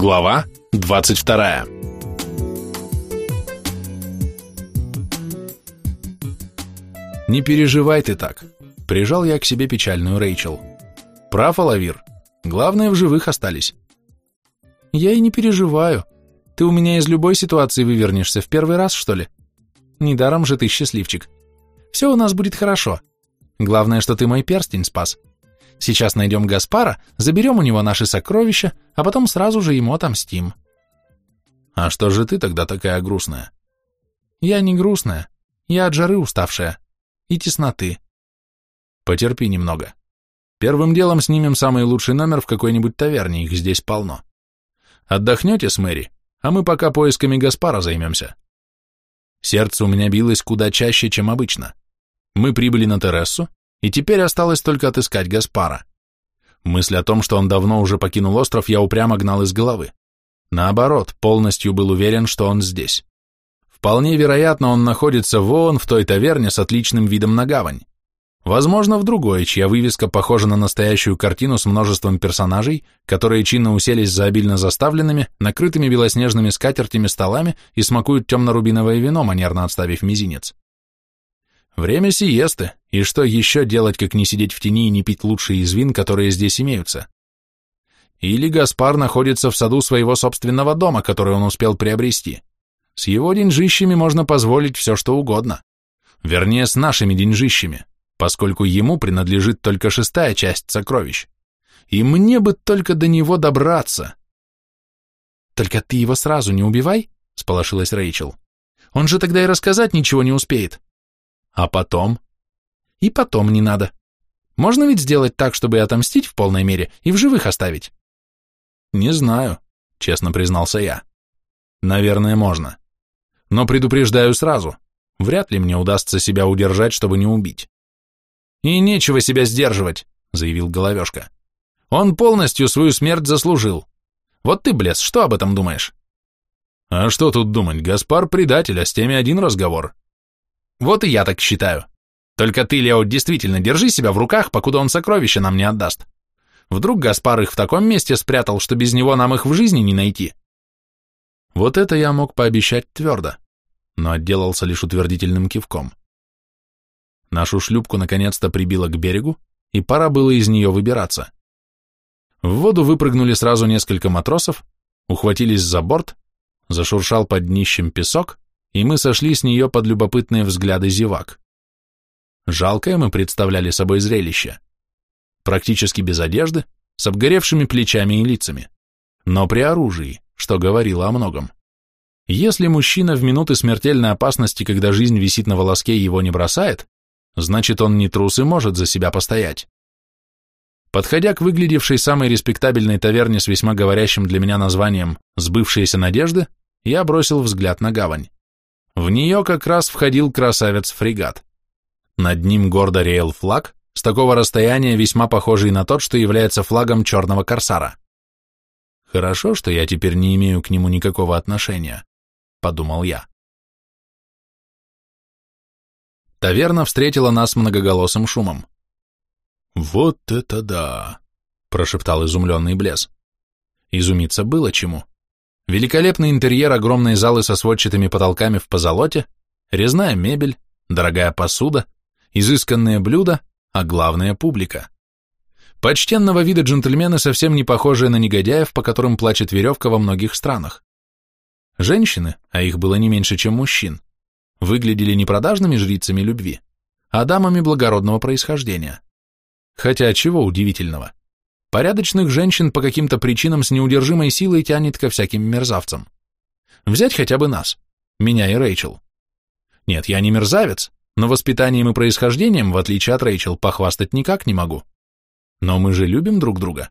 Глава 22 «Не переживай ты так», — прижал я к себе печальную Рэйчел. «Прав, Алавир. Главное, в живых остались». «Я и не переживаю. Ты у меня из любой ситуации вывернешься в первый раз, что ли? Недаром же ты счастливчик. Все у нас будет хорошо. Главное, что ты мой перстень спас. Сейчас найдем Гаспара, заберем у него наши сокровища, а потом сразу же ему отомстим. А что же ты тогда такая грустная? Я не грустная, я от жары уставшая и тесноты. Потерпи немного. Первым делом снимем самый лучший номер в какой-нибудь таверне, их здесь полно. Отдохнете с Мэри, а мы пока поисками Гаспара займемся. Сердце у меня билось куда чаще, чем обычно. Мы прибыли на Терессу, и теперь осталось только отыскать Гаспара. Мысль о том, что он давно уже покинул остров, я упрямо гнал из головы. Наоборот, полностью был уверен, что он здесь. Вполне вероятно, он находится вон в той таверне с отличным видом на гавань. Возможно, в другой, чья вывеска похожа на настоящую картину с множеством персонажей, которые чинно уселись за обильно заставленными, накрытыми белоснежными скатертями столами и смакуют темно-рубиновое вино, манерно отставив мизинец. Время сиесты, и что еще делать, как не сидеть в тени и не пить лучшие из вин, которые здесь имеются? Или Гаспар находится в саду своего собственного дома, который он успел приобрести. С его деньжищами можно позволить все, что угодно. Вернее, с нашими деньжищами, поскольку ему принадлежит только шестая часть сокровищ. И мне бы только до него добраться. «Только ты его сразу не убивай», — сполошилась Рэйчел. «Он же тогда и рассказать ничего не успеет». А потом? И потом не надо. Можно ведь сделать так, чтобы отомстить в полной мере и в живых оставить? Не знаю, честно признался я. Наверное, можно. Но предупреждаю сразу, вряд ли мне удастся себя удержать, чтобы не убить. И нечего себя сдерживать, заявил Головешка. Он полностью свою смерть заслужил. Вот ты, Блес, что об этом думаешь? А что тут думать, Гаспар предатель, а с теми один разговор. Вот и я так считаю. Только ты, Лео, действительно держи себя в руках, покуда он сокровища нам не отдаст. Вдруг Гаспар их в таком месте спрятал, что без него нам их в жизни не найти. Вот это я мог пообещать твердо, но отделался лишь утвердительным кивком. Нашу шлюпку наконец-то прибило к берегу, и пора было из нее выбираться. В воду выпрыгнули сразу несколько матросов, ухватились за борт, зашуршал под днищем песок, и мы сошли с нее под любопытные взгляды зевак. Жалкое мы представляли собой зрелище. Практически без одежды, с обгоревшими плечами и лицами, но при оружии, что говорило о многом. Если мужчина в минуты смертельной опасности, когда жизнь висит на волоске, его не бросает, значит он не трус и может за себя постоять. Подходя к выглядевшей самой респектабельной таверне с весьма говорящим для меня названием «Сбывшиеся надежды», я бросил взгляд на гавань. В нее как раз входил красавец-фрегат. Над ним гордо реял флаг, с такого расстояния весьма похожий на тот, что является флагом черного корсара. Хорошо, что я теперь не имею к нему никакого отношения, подумал я. Таверна встретила нас многоголосым шумом. «Вот это да!» – прошептал изумленный Блес. Изумиться было чему. Великолепный интерьер огромной залы со сводчатыми потолками в позолоте, резная мебель, дорогая посуда, изысканные блюда, а главное – публика. Почтенного вида джентльмены, совсем не похожие на негодяев, по которым плачет веревка во многих странах. Женщины, а их было не меньше, чем мужчин, выглядели не продажными жрицами любви, а дамами благородного происхождения. Хотя чего удивительного? Порядочных женщин по каким-то причинам с неудержимой силой тянет ко всяким мерзавцам. Взять хотя бы нас, меня и Рэйчел. Нет, я не мерзавец, но воспитанием и происхождением, в отличие от Рэйчел, похвастать никак не могу. Но мы же любим друг друга.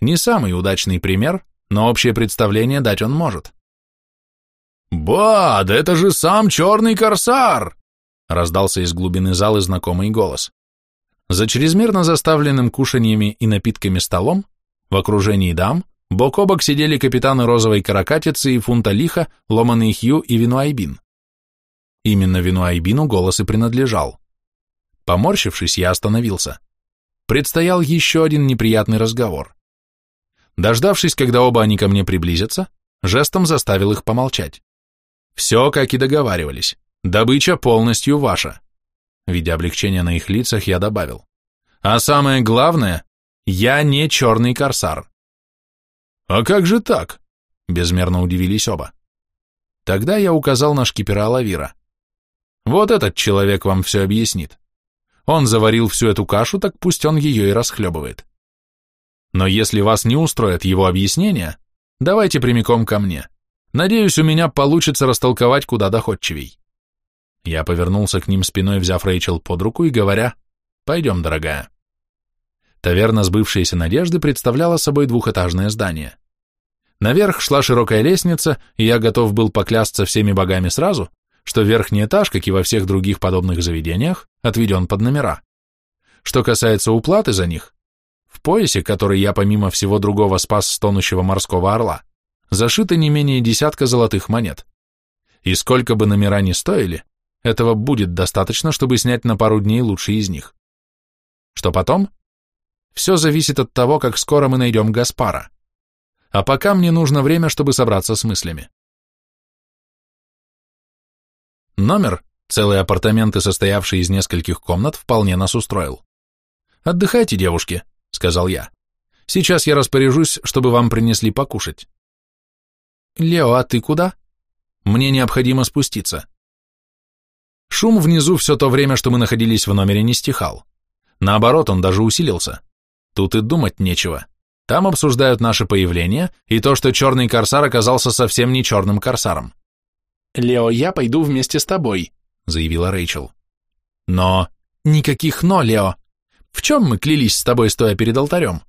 Не самый удачный пример, но общее представление дать он может. «Ба, да это же сам черный корсар!» раздался из глубины зала знакомый голос. За чрезмерно заставленным кушаньями и напитками столом, в окружении дам, бок о бок сидели капитаны розовой каракатицы и фунта лиха, ломаный хью и винуайбин. Именно винуайбину голос и принадлежал. Поморщившись, я остановился. Предстоял еще один неприятный разговор. Дождавшись, когда оба они ко мне приблизятся, жестом заставил их помолчать. Все, как и договаривались. Добыча полностью ваша. Видя облегчение на их лицах, я добавил. А самое главное, я не черный корсар. А как же так? Безмерно удивились оба. Тогда я указал на шкипера Лавира. Вот этот человек вам все объяснит. Он заварил всю эту кашу, так пусть он ее и расхлебывает. Но если вас не устроит его объяснение, давайте прямиком ко мне. Надеюсь, у меня получится растолковать куда доходчивей. Я повернулся к ним спиной, взяв Рэйчел под руку и говоря, «Пойдем, дорогая». Таверна сбывшейся надежды представляла собой двухэтажное здание. Наверх шла широкая лестница, и я готов был поклясться всеми богами сразу, что верхний этаж, как и во всех других подобных заведениях, отведен под номера. Что касается уплаты за них, в поясе, который я помимо всего другого спас с тонущего морского орла, зашито не менее десятка золотых монет. И сколько бы номера ни стоили, этого будет достаточно, чтобы снять на пару дней лучшие из них. Что потом? Все зависит от того, как скоро мы найдем Гаспара. А пока мне нужно время, чтобы собраться с мыслями. Номер, целые апартаменты, состоявшие из нескольких комнат, вполне нас устроил. «Отдыхайте, девушки», — сказал я. «Сейчас я распоряжусь, чтобы вам принесли покушать». «Лео, а ты куда?» «Мне необходимо спуститься». Шум внизу все то время, что мы находились в номере, не стихал. Наоборот, он даже усилился. Тут и думать нечего. Там обсуждают наше появление и то, что черный корсар оказался совсем не черным корсаром. «Лео, я пойду вместе с тобой», — заявила Рэйчел. «Но...» «Никаких «но», Лео. В чем мы клялись с тобой, стоя перед алтарем?»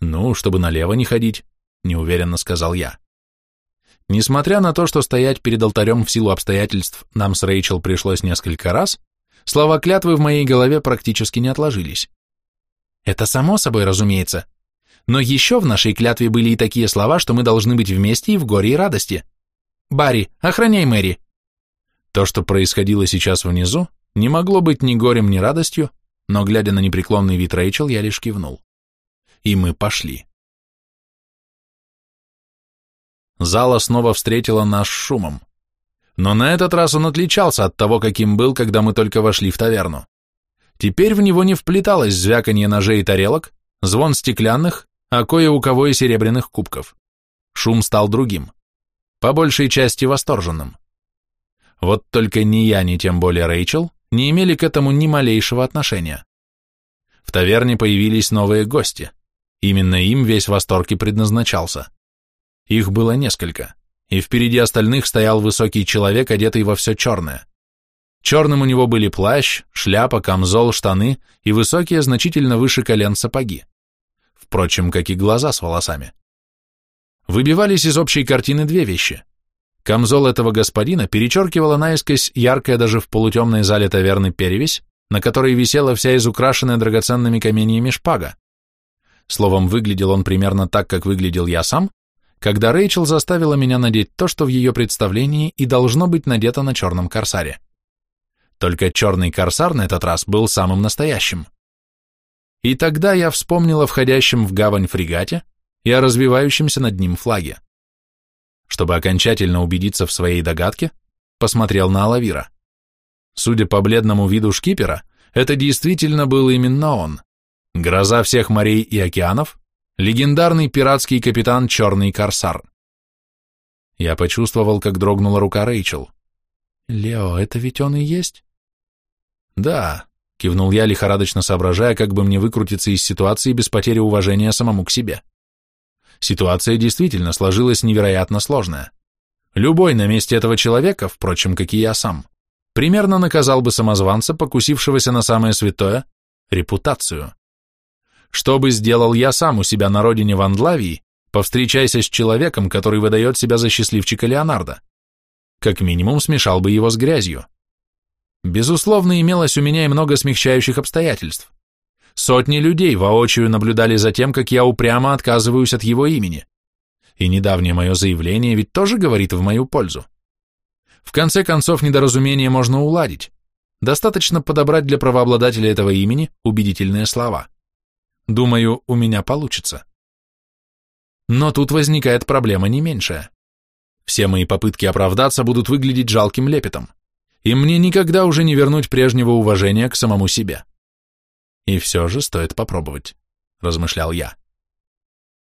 «Ну, чтобы налево не ходить», — неуверенно сказал я. Несмотря на то, что стоять перед алтарем в силу обстоятельств нам с Рэйчел пришлось несколько раз, слова клятвы в моей голове практически не отложились. Это само собой разумеется. Но еще в нашей клятве были и такие слова, что мы должны быть вместе и в горе и радости. Барри, охраняй Мэри. То, что происходило сейчас внизу, не могло быть ни горем, ни радостью, но, глядя на непреклонный вид Рэйчел, я лишь кивнул. И мы пошли. Зала снова встретила нас шумом. Но на этот раз он отличался от того, каким был, когда мы только вошли в таверну. Теперь в него не вплеталось звяканье ножей и тарелок, звон стеклянных, а кое у кого и серебряных кубков. Шум стал другим, по большей части восторженным. Вот только ни я, ни тем более Рэйчел не имели к этому ни малейшего отношения. В таверне появились новые гости. Именно им весь восторг и предназначался. Их было несколько, и впереди остальных стоял высокий человек, одетый во все черное. Черным у него были плащ, шляпа, камзол, штаны и высокие, значительно выше колен сапоги. Впрочем, как и глаза с волосами. Выбивались из общей картины две вещи. Камзол этого господина перечеркивала наискось яркая даже в полутемной зале таверны перевесь, на которой висела вся изукрашенная драгоценными каменьями шпага. Словом, выглядел он примерно так, как выглядел я сам, когда Рэйчел заставила меня надеть то, что в ее представлении и должно быть надето на черном корсаре. Только черный корсар на этот раз был самым настоящим. И тогда я вспомнил о входящем в гавань фрегате и о развивающемся над ним флаге. Чтобы окончательно убедиться в своей догадке, посмотрел на Алавира. Судя по бледному виду шкипера, это действительно был именно он. Гроза всех морей и океанов, Легендарный пиратский капитан Черный Корсар. Я почувствовал, как дрогнула рука Рэйчел. «Лео, это ведь он и есть?» «Да», — кивнул я, лихорадочно соображая, как бы мне выкрутиться из ситуации без потери уважения самому к себе. Ситуация действительно сложилась невероятно сложная. Любой на месте этого человека, впрочем, как и я сам, примерно наказал бы самозванца, покусившегося на самое святое — репутацию. Что бы сделал я сам у себя на родине в Андлавии, повстречайся с человеком, который выдает себя за счастливчика Леонардо? Как минимум смешал бы его с грязью. Безусловно, имелось у меня и много смягчающих обстоятельств. Сотни людей воочию наблюдали за тем, как я упрямо отказываюсь от его имени. И недавнее мое заявление ведь тоже говорит в мою пользу. В конце концов, недоразумение можно уладить. Достаточно подобрать для правообладателя этого имени убедительные слова. Думаю, у меня получится. Но тут возникает проблема не меньшая. Все мои попытки оправдаться будут выглядеть жалким лепетом, и мне никогда уже не вернуть прежнего уважения к самому себе. И все же стоит попробовать, размышлял я.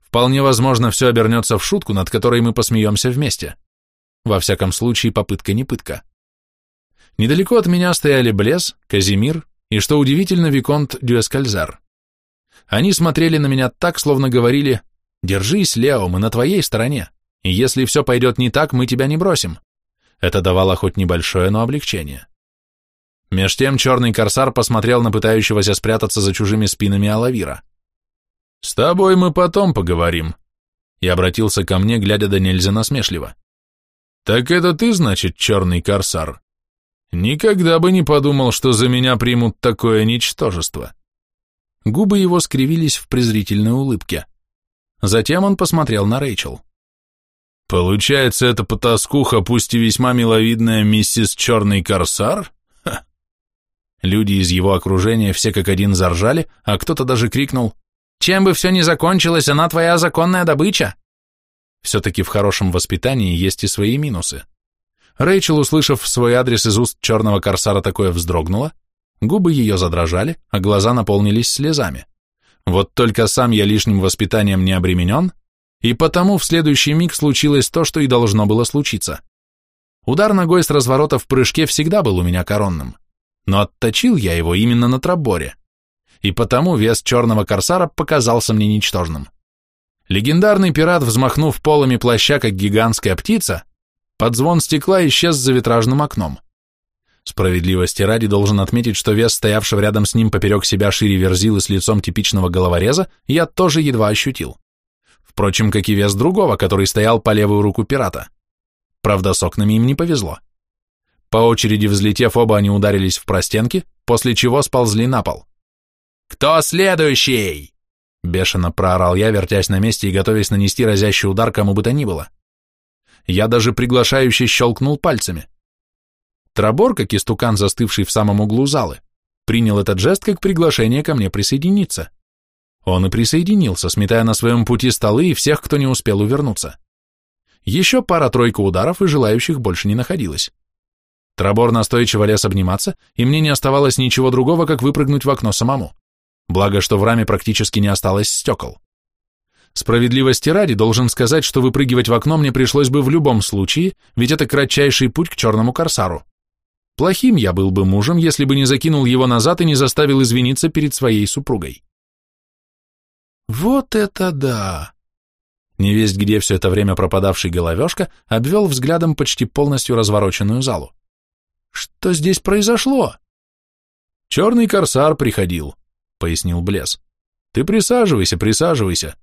Вполне возможно, все обернется в шутку, над которой мы посмеемся вместе. Во всяком случае, попытка не пытка. Недалеко от меня стояли Блес, Казимир и, что удивительно, Виконт Дюэскальзар. Они смотрели на меня так, словно говорили «Держись, Лео, мы на твоей стороне, и если все пойдет не так, мы тебя не бросим». Это давало хоть небольшое, но облегчение. Меж тем черный корсар посмотрел на пытающегося спрятаться за чужими спинами Алавира. «С тобой мы потом поговорим», и обратился ко мне, глядя до нельзя насмешливо. «Так это ты, значит, черный корсар? Никогда бы не подумал, что за меня примут такое ничтожество». Губы его скривились в презрительной улыбке. Затем он посмотрел на Рэйчел. «Получается, это потаскуха, пусть и весьма миловидная миссис Черный Корсар?» Люди из его окружения все как один заржали, а кто-то даже крикнул «Чем бы все ни закончилось, она твоя законная добыча!» Все-таки в хорошем воспитании есть и свои минусы. Рэйчел, услышав свой адрес из уст черного корсара, такое вздрогнула, губы ее задрожали, а глаза наполнились слезами. Вот только сам я лишним воспитанием не обременен, и потому в следующий миг случилось то, что и должно было случиться. Удар ногой с разворота в прыжке всегда был у меня коронным, но отточил я его именно на траборе, и потому вес черного корсара показался мне ничтожным. Легендарный пират, взмахнув полами плаща, как гигантская птица, под звон стекла исчез за витражным окном. Справедливости ради должен отметить, что вес стоявшего рядом с ним поперек себя шире верзилы с лицом типичного головореза я тоже едва ощутил. Впрочем, как и вес другого, который стоял по левую руку пирата. Правда, с окнами им не повезло. По очереди взлетев, оба они ударились в простенки, после чего сползли на пол. «Кто следующий?» Бешено проорал я, вертясь на месте и готовясь нанести разящий удар кому бы то ни было. Я даже приглашающе щелкнул пальцами. Трабор, как истукан, застывший в самом углу залы, принял этот жест как приглашение ко мне присоединиться. Он и присоединился, сметая на своем пути столы и всех, кто не успел увернуться. Еще пара-тройка ударов, и желающих больше не находилось. Трабор настойчиво лез обниматься, и мне не оставалось ничего другого, как выпрыгнуть в окно самому. Благо, что в раме практически не осталось стекол. Справедливости ради должен сказать, что выпрыгивать в окно мне пришлось бы в любом случае, ведь это кратчайший путь к черному корсару. Плохим я был бы мужем, если бы не закинул его назад и не заставил извиниться перед своей супругой. Вот это да! Невесть, где все это время пропадавший головешка, обвел взглядом почти полностью развороченную залу. Что здесь произошло? Черный корсар приходил, пояснил Блес. «Ты присаживайся, присаживайся».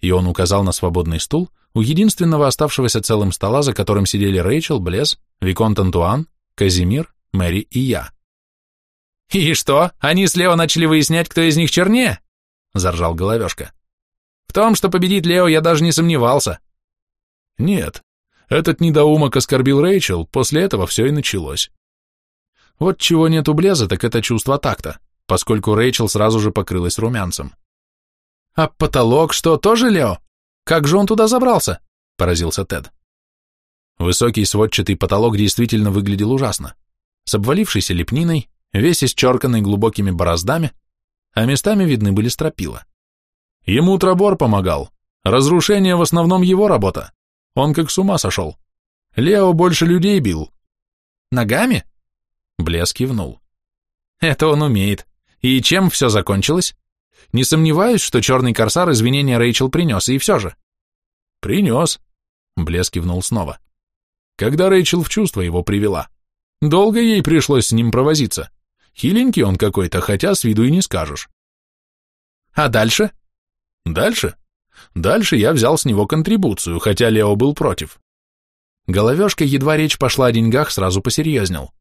И он указал на свободный стул у единственного оставшегося целым стола, за которым сидели Рэйчел, Блес, Виконт Антуан, Казимир, Мэри и я. «И что, они слева начали выяснять, кто из них чернее?» – заржал Головешка. «В том, что победит Лео, я даже не сомневался». «Нет, этот недоумок оскорбил Рэйчел, после этого все и началось. Вот чего нет у Блеза, так это чувство такта поскольку Рэйчел сразу же покрылась румянцем. «А потолок что, тоже Лео? Как же он туда забрался?» – поразился Тед. Высокий сводчатый потолок действительно выглядел ужасно. С обвалившейся лепниной, весь исчерканный глубокими бороздами, а местами видны были стропила. Ему Трабор помогал. Разрушение в основном его работа. Он как с ума сошел. Лео больше людей бил. Ногами? Блеск кивнул. Это он умеет. И чем все закончилось? Не сомневаюсь, что черный корсар извинения Рэйчел принес, и все же. Принес. Блеск кивнул снова. Когда Рэйчел в чувство его привела. Долго ей пришлось с ним провозиться. Хиленький он какой-то, хотя с виду и не скажешь. А дальше? Дальше? Дальше я взял с него контрибуцию, хотя Лео был против. Головешка, едва речь пошла о деньгах, сразу посерьезнел.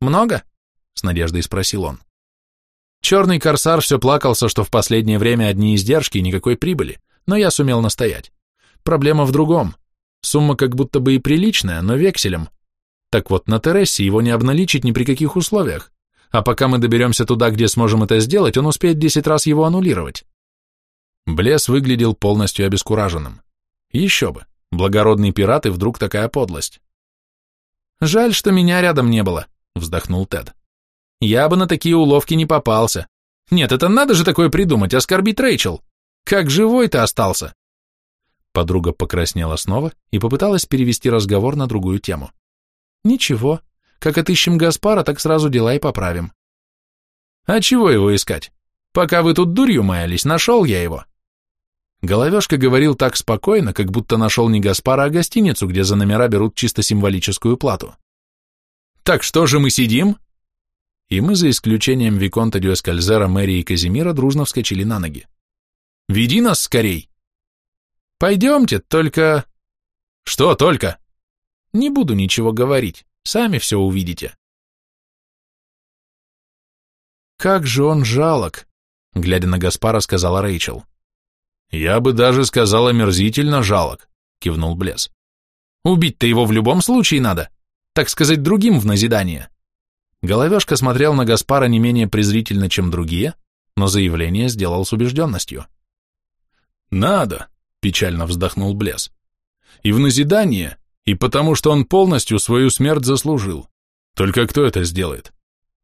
«Много?» — с надеждой спросил он. Черный корсар все плакался, что в последнее время одни издержки и никакой прибыли, но я сумел настоять. Проблема в другом. Сумма как будто бы и приличная, но векселем. Так вот, на Тересе его не обналичить ни при каких условиях. А пока мы доберемся туда, где сможем это сделать, он успеет десять раз его аннулировать. Блес выглядел полностью обескураженным. Еще бы, благородный пират и вдруг такая подлость. «Жаль, что меня рядом не было», — вздохнул Тед. «Я бы на такие уловки не попался. Нет, это надо же такое придумать, оскорбить Рэйчел. Как живой ты остался?» Подруга покраснела снова и попыталась перевести разговор на другую тему. «Ничего, как отыщем Гаспара, так сразу дела и поправим». «А чего его искать? Пока вы тут дурью маялись, нашел я его». Головешка говорил так спокойно, как будто нашел не Гаспара, а гостиницу, где за номера берут чисто символическую плату. «Так что же мы сидим?» И мы, за исключением Виконта Дюэскальзера, Мэри и Казимира, дружно вскочили на ноги. «Веди нас скорей!» «Пойдемте, только...» «Что только?» «Не буду ничего говорить, сами все увидите». «Как же он жалок!» — глядя на Гаспара, сказала Рэйчел. «Я бы даже сказал омерзительно жалок», — кивнул Блес. «Убить-то его в любом случае надо, так сказать, другим в назидание». Головешка смотрел на Гаспара не менее презрительно, чем другие, но заявление сделал с убежденностью. «Надо», — печально вздохнул Блес. «И в назидание, и потому что он полностью свою смерть заслужил. Только кто это сделает?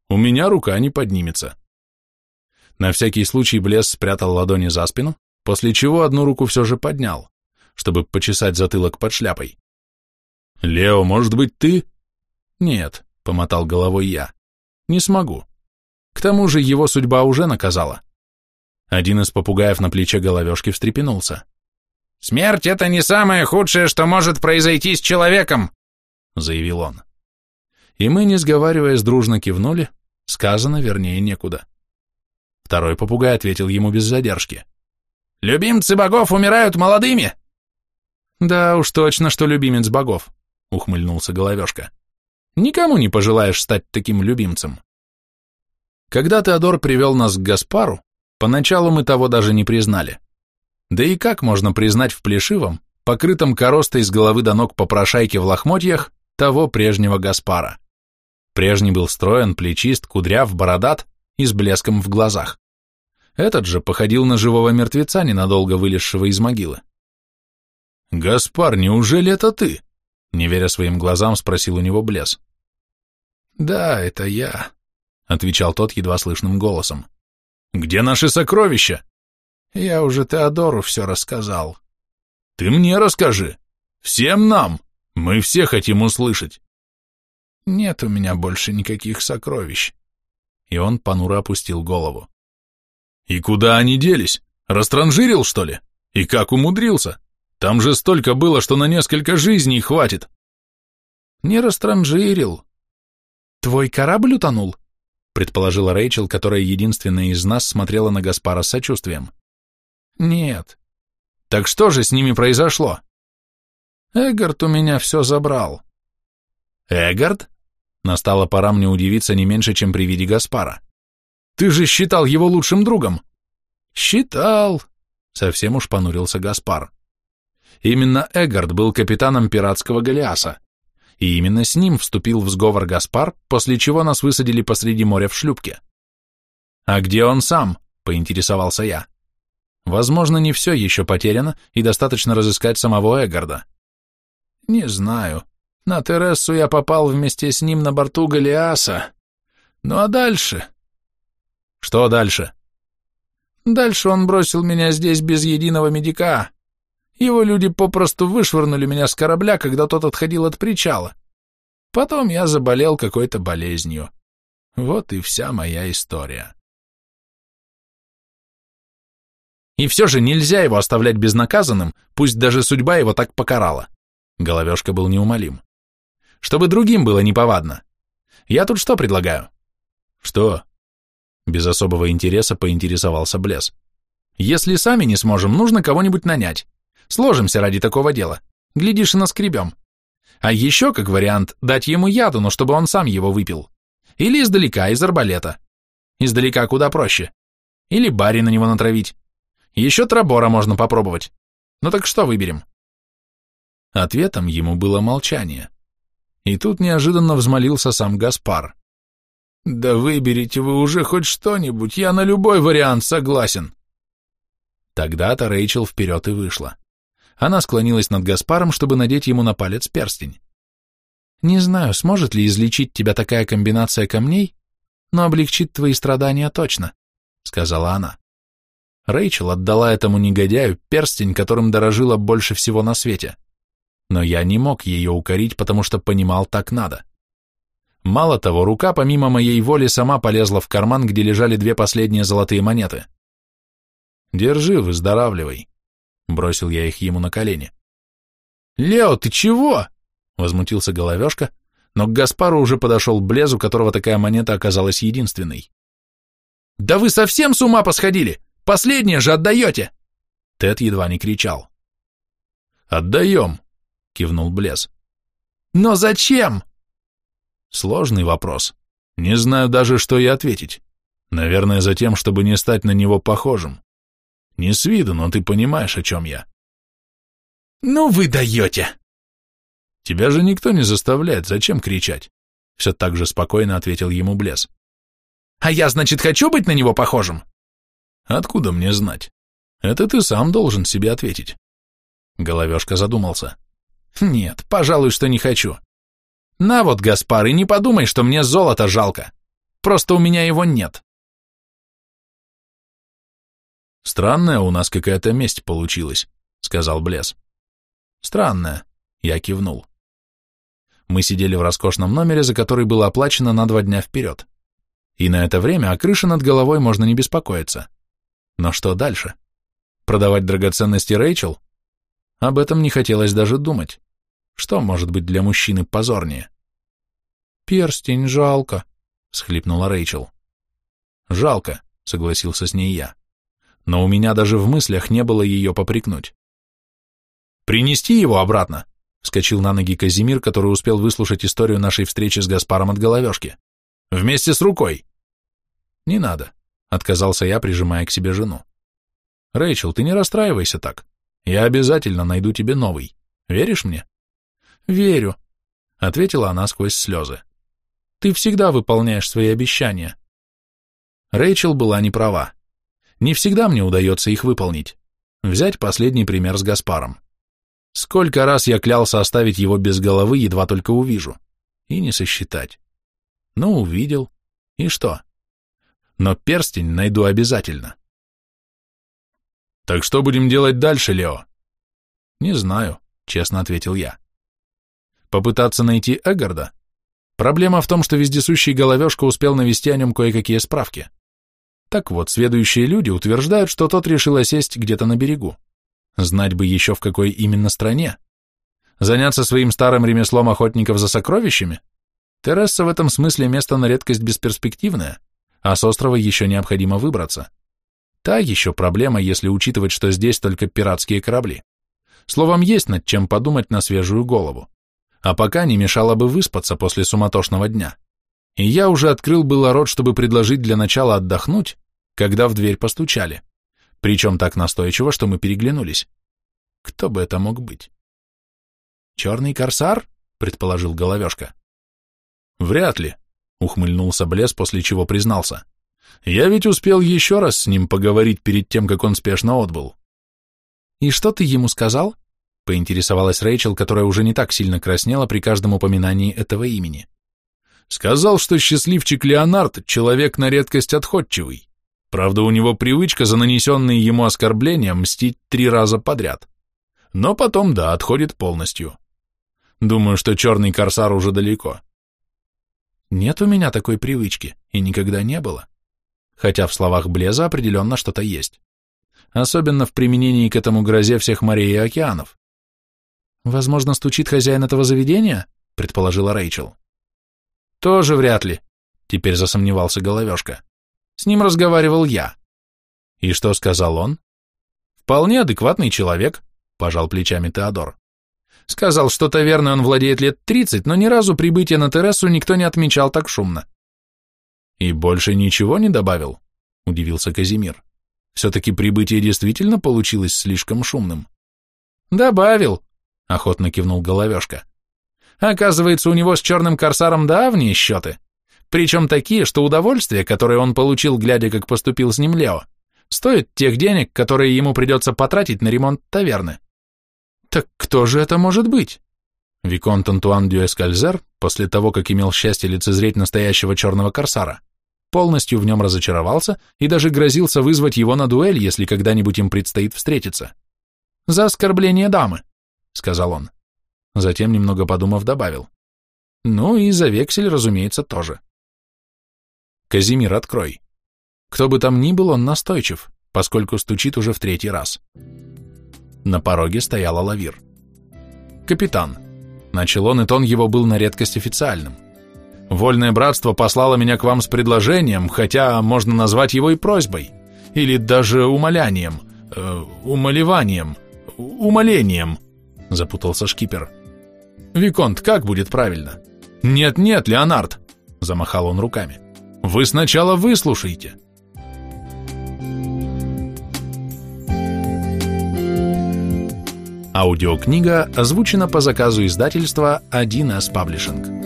У меня рука не поднимется». На всякий случай Блес спрятал ладони за спину, после чего одну руку все же поднял, чтобы почесать затылок под шляпой. «Лео, может быть, ты?» «Нет», — помотал головой я, — «не смогу. К тому же его судьба уже наказала». Один из попугаев на плече головешки встрепенулся. «Смерть — это не самое худшее, что может произойти с человеком», — заявил он. И мы, не сговариваясь, дружно кивнули, сказано, вернее, некуда. Второй попугай ответил ему без задержки. Любимцы богов умирают молодыми. Да уж точно, что любимец богов, ухмыльнулся Головешка. Никому не пожелаешь стать таким любимцем. Когда Теодор привел нас к Гаспару, поначалу мы того даже не признали. Да и как можно признать в плешивом, покрытом коростой с головы до ног попрошайке в лохмотьях, того прежнего Гаспара? Прежний был строен, плечист, кудряв, бородат и с блеском в глазах. Этот же походил на живого мертвеца, ненадолго вылезшего из могилы. «Гаспар, неужели это ты?» Не веря своим глазам, спросил у него Блес. «Да, это я», — отвечал тот едва слышным голосом. «Где наши сокровища?» «Я уже Теодору все рассказал». «Ты мне расскажи. Всем нам. Мы все хотим услышать». «Нет у меня больше никаких сокровищ». И он понуро опустил голову. И куда они делись? Растранжирил, что ли? И как умудрился? Там же столько было, что на несколько жизней хватит. Не растранжирил. Твой корабль утонул? Предположила Рэйчел, которая единственная из нас смотрела на Гаспара с сочувствием. Нет. Так что же с ними произошло? Эггард у меня все забрал. Эггард? Настала пора мне удивиться не меньше, чем при виде Гаспара. Ты же считал его лучшим другом. Считал, совсем уж понурился Гаспар. Именно Эггард был капитаном пиратского Голиаса, и именно с ним вступил в сговор Гаспар, после чего нас высадили посреди моря в шлюпке. А где он сам? поинтересовался я. Возможно, не все еще потеряно, и достаточно разыскать самого Эггарда. Не знаю. На Терессу я попал вместе с ним на борту Голиаса. Ну а дальше? Что дальше? Дальше он бросил меня здесь без единого медика. Его люди попросту вышвырнули меня с корабля, когда тот отходил от причала. Потом я заболел какой-то болезнью. Вот и вся моя история. И все же нельзя его оставлять безнаказанным, пусть даже судьба его так покарала. Головешка был неумолим. Чтобы другим было неповадно. Я тут что предлагаю? Что? Без особого интереса поинтересовался Блес. «Если сами не сможем, нужно кого-нибудь нанять. Сложимся ради такого дела. Глядишь, и наскребем. А еще, как вариант, дать ему яду, но чтобы он сам его выпил. Или издалека, из арбалета. Издалека куда проще. Или бари на него натравить. Еще тробора можно попробовать. Ну так что выберем?» Ответом ему было молчание. И тут неожиданно взмолился сам Гаспар. Да выберите вы уже хоть что-нибудь, я на любой вариант согласен. Тогда-то Рэйчел вперед и вышла. Она склонилась над Гаспаром, чтобы надеть ему на палец перстень. «Не знаю, сможет ли излечить тебя такая комбинация камней, но облегчит твои страдания точно», — сказала она. Рэйчел отдала этому негодяю перстень, которым дорожила больше всего на свете. Но я не мог ее укорить, потому что понимал, так надо. Мало того, рука помимо моей воли сама полезла в карман, где лежали две последние золотые монеты. «Держи, выздоравливай», — бросил я их ему на колени. «Лео, ты чего?» — возмутился головешка, но к Гаспару уже подошел Блез, у которого такая монета оказалась единственной. «Да вы совсем с ума посходили! Последнее же отдаете!» Тед едва не кричал. «Отдаем!» — кивнул Блез. «Но зачем?» Сложный вопрос. Не знаю даже, что и ответить. Наверное, за тем, чтобы не стать на него похожим. Не с виду, но ты понимаешь, о чем я. «Ну вы даете!» «Тебя же никто не заставляет, зачем кричать?» Все так же спокойно ответил ему Блес. «А я, значит, хочу быть на него похожим?» Откуда мне знать? Это ты сам должен себе ответить. Головешка задумался. Нет, пожалуй, что не хочу. На вот, Гаспар, и не подумай, что мне золото жалко. Просто у меня его нет. Странная у нас какая-то месть получилась, сказал Блес. Странная, я кивнул. Мы сидели в роскошном номере, за который было оплачено на два дня вперед. И на это время о крыше над головой можно не беспокоиться. Но что дальше? Продавать драгоценности Рэйчел? Об этом не хотелось даже думать. Что может быть для мужчины позорнее? «Перстень жалко», — схлипнула Рэйчел. «Жалко», — согласился с ней я. Но у меня даже в мыслях не было ее попрекнуть. «Принести его обратно», — вскочил на ноги Казимир, который успел выслушать историю нашей встречи с Гаспаром от головешки. «Вместе с рукой». «Не надо. Отказался я, прижимая к себе жену. Рэйчел, ты не расстраивайся так. Я обязательно найду тебе новый. Веришь мне? Верю, ответила она сквозь слезы. Ты всегда выполняешь свои обещания. Рэйчел была не права. Не всегда мне удается их выполнить. Взять последний пример с Гаспаром. Сколько раз я клялся оставить его без головы, едва только увижу. И не сосчитать. Ну, увидел. И что? но перстень найду обязательно. «Так что будем делать дальше, Лео?» «Не знаю», — честно ответил я. «Попытаться найти Эггарда? Проблема в том, что вездесущий головешка успел навести о нем кое-какие справки. Так вот, следующие люди утверждают, что тот решил осесть где-то на берегу. Знать бы еще в какой именно стране. Заняться своим старым ремеслом охотников за сокровищами? Тересса в этом смысле место на редкость бесперспективное а с острова еще необходимо выбраться. Та еще проблема, если учитывать, что здесь только пиратские корабли. Словом, есть над чем подумать на свежую голову. А пока не мешало бы выспаться после суматошного дня. И я уже открыл было рот, чтобы предложить для начала отдохнуть, когда в дверь постучали. Причем так настойчиво, что мы переглянулись. Кто бы это мог быть? «Черный корсар?» — предположил Головешка. «Вряд ли», Ухмыльнулся Блес, после чего признался. Я ведь успел еще раз с ним поговорить перед тем, как он спешно отбыл. И что ты ему сказал? Поинтересовалась Рэйчел, которая уже не так сильно краснела при каждом упоминании этого имени. Сказал, что счастливчик Леонард — человек на редкость отходчивый. Правда, у него привычка за нанесенные ему оскорбления мстить три раза подряд. Но потом, да, отходит полностью. Думаю, что черный корсар уже далеко. Нет у меня такой привычки, и никогда не было. Хотя в словах Блеза определенно что-то есть. Особенно в применении к этому грозе всех морей и океанов. Возможно, стучит хозяин этого заведения, предположила Рэйчел. Тоже вряд ли, теперь засомневался Головешка. С ним разговаривал я. И что сказал он? Вполне адекватный человек, пожал плечами Теодор. Сказал, что таверной он владеет лет тридцать, но ни разу прибытия на террасу никто не отмечал так шумно. И больше ничего не добавил? Удивился Казимир. Все-таки прибытие действительно получилось слишком шумным. Добавил, охотно кивнул Головешка. Оказывается, у него с черным корсаром давние счеты. Причем такие, что удовольствие, которое он получил, глядя, как поступил с ним Лео, стоит тех денег, которые ему придется потратить на ремонт таверны. Так кто же это может быть? Виконт Антуан Дюэскальзер, после того, как имел счастье лицезреть настоящего черного корсара, полностью в нем разочаровался и даже грозился вызвать его на дуэль, если когда-нибудь им предстоит встретиться. «За оскорбление дамы», — сказал он. Затем, немного подумав, добавил. «Ну и за вексель, разумеется, тоже». «Казимир, открой». Кто бы там ни был, он настойчив, поскольку стучит уже в третий раз. На пороге стояла лавир. «Капитан», — начал он, и тон его был на редкость официальным. «Вольное братство послало меня к вам с предложением, хотя можно назвать его и просьбой, или даже умолянием, э, умолеванием, умолением», — запутался шкипер. «Виконт, как будет правильно?» «Нет-нет, Леонард», — замахал он руками. «Вы сначала выслушайте». Аудиокнига озвучена по заказу издательства 1С Паблишинг.